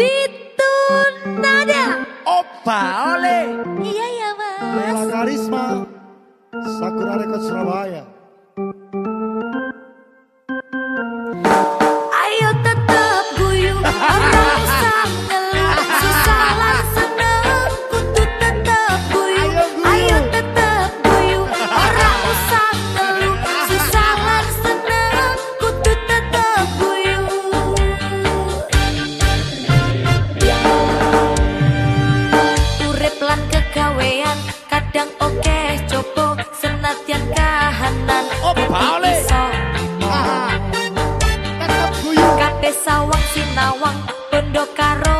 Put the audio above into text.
Situ Nada. Opa, ole. Iya ya mas. Bella Karisma, Sakura Record Surabaya. nawang pondok karo.